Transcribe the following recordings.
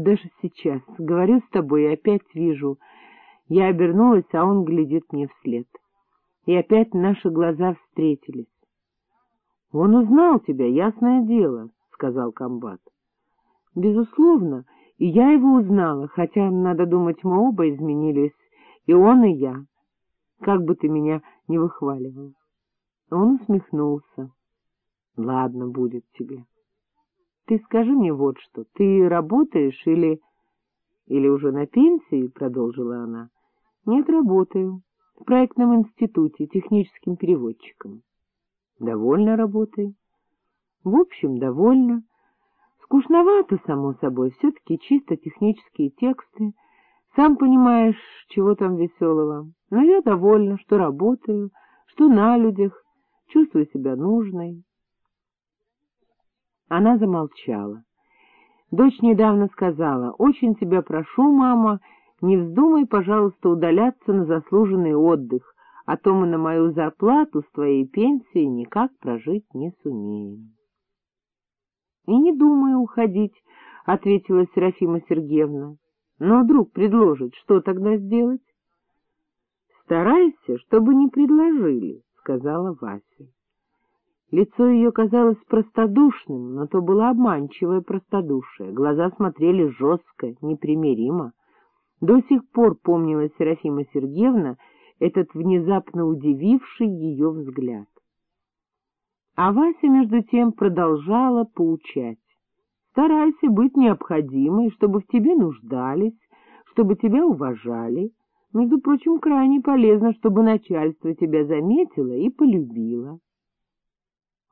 Даже сейчас, говорю с тобой и опять вижу. Я обернулась, а он глядит мне вслед. И опять наши глаза встретились. — Он узнал тебя, ясное дело, — сказал комбат. — Безусловно, и я его узнала, хотя, надо думать, мы оба изменились, и он, и я. Как бы ты меня не выхваливал. Он усмехнулся. — Ладно, будет тебе. Ты скажи мне вот что, ты работаешь или... Или уже на пенсии, — продолжила она. — Нет, работаю. В проектном институте, техническим переводчиком. Довольно работаю. В общем, довольно. Скучновато, само собой, все-таки чисто технические тексты. Сам понимаешь, чего там веселого. Но я довольна, что работаю, что на людях, чувствую себя нужной. Она замолчала. Дочь недавно сказала, «Очень тебя прошу, мама, не вздумай, пожалуйста, удаляться на заслуженный отдых, а то мы на мою зарплату с твоей пенсией никак прожить не сумеем». «И не думаю уходить», — ответила Серафима Сергеевна. «Но вдруг предложит, что тогда сделать?» «Старайся, чтобы не предложили», — сказала Вася. Лицо ее казалось простодушным, но то было обманчивое простодушие. Глаза смотрели жестко, непримиримо. До сих пор помнила Серафима Сергеевна этот внезапно удививший ее взгляд. А Вася, между тем, продолжала поучать. Старайся быть необходимой, чтобы в тебе нуждались, чтобы тебя уважали. Между прочим, крайне полезно, чтобы начальство тебя заметило и полюбило. —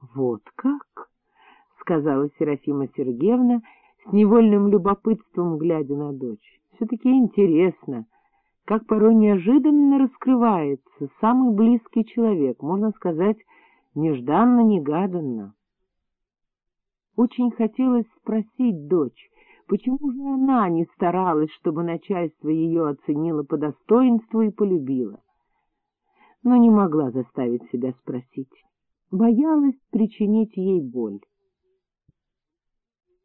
Вот как? — сказала Серафима Сергеевна с невольным любопытством, глядя на дочь. — Все-таки интересно, как порой неожиданно раскрывается самый близкий человек, можно сказать, нежданно-негаданно. Очень хотелось спросить дочь, почему же она не старалась, чтобы начальство ее оценило по достоинству и полюбило, но не могла заставить себя спросить боялась причинить ей боль.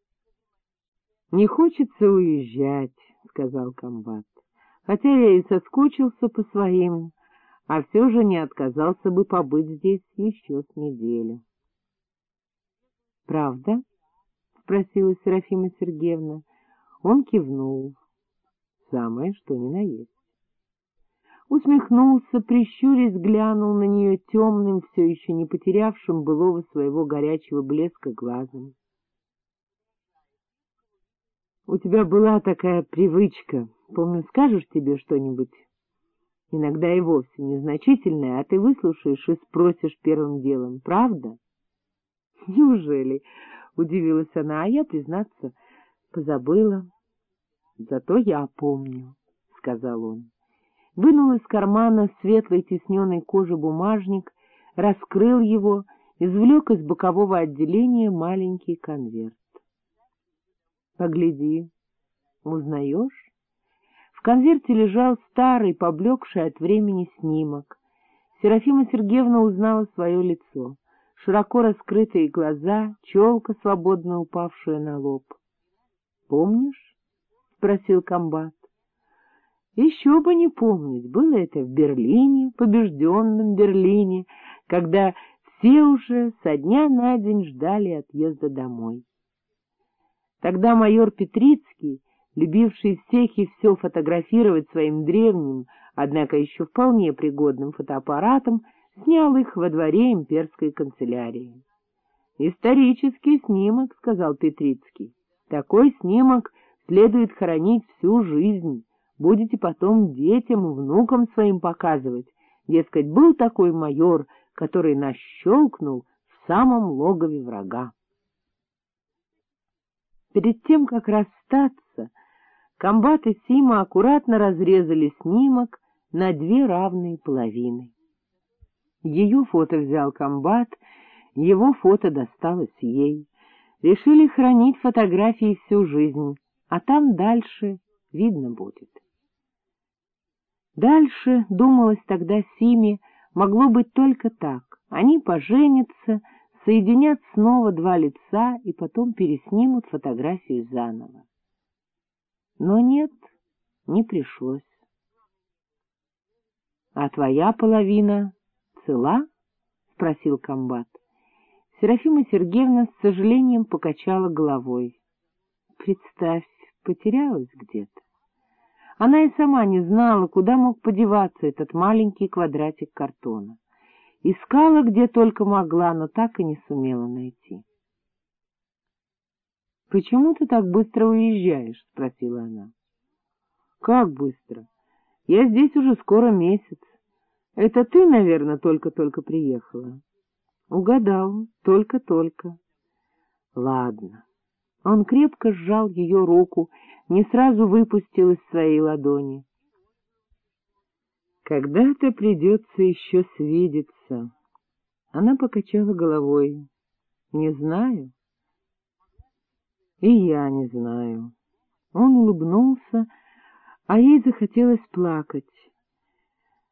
— Не хочется уезжать, — сказал комбат, — хотя я и соскучился по своим, а все же не отказался бы побыть здесь еще с неделю. — Правда? — спросила Серафима Сергеевна. Он кивнул. — Самое, что ни на есть усмехнулся, прищурясь, глянул на нее темным, все еще не потерявшим былого своего горячего блеска глазом. — У тебя была такая привычка, помню, скажешь тебе что-нибудь, иногда и вовсе незначительное, а ты выслушаешь и спросишь первым делом, правда? — Неужели? — удивилась она, а я, признаться, позабыла. — Зато я помню, — сказал он вынул из кармана светлой тисненной кожи бумажник, раскрыл его, извлек из бокового отделения маленький конверт. — Погляди, узнаешь? В конверте лежал старый, поблекший от времени снимок. Серафима Сергеевна узнала свое лицо, широко раскрытые глаза, челка, свободно упавшая на лоб. — Помнишь? — спросил комбат. Еще бы не помнить, было это в Берлине, побежденном Берлине, когда все уже со дня на день ждали отъезда домой. Тогда майор Петрицкий, любивший всех и все фотографировать своим древним, однако еще вполне пригодным фотоаппаратом, снял их во дворе имперской канцелярии. «Исторический снимок», — сказал Петрицкий. «Такой снимок следует хранить всю жизнь» будете потом детям и внукам своим показывать. Дескать, был такой майор, который нас щелкнул в самом логове врага. Перед тем, как расстаться, комбат и Сима аккуратно разрезали снимок на две равные половины. Ее фото взял комбат, его фото досталось ей. Решили хранить фотографии всю жизнь, а там дальше видно будет. Дальше, думалось тогда Симе, могло быть только так. Они поженятся, соединят снова два лица и потом переснимут фотографию заново. Но нет, не пришлось. — А твоя половина цела? — спросил комбат. Серафима Сергеевна с сожалением покачала головой. — Представь, потерялась где-то. Она и сама не знала, куда мог подеваться этот маленький квадратик картона. Искала, где только могла, но так и не сумела найти. — Почему ты так быстро уезжаешь? — спросила она. — Как быстро? Я здесь уже скоро месяц. Это ты, наверное, только-только приехала? — Угадал, только-только. — Ладно. Он крепко сжал ее руку, не сразу выпустил из своей ладони. — Когда-то придется еще свидеться. Она покачала головой. — Не знаю. — И я не знаю. Он улыбнулся, а ей захотелось плакать.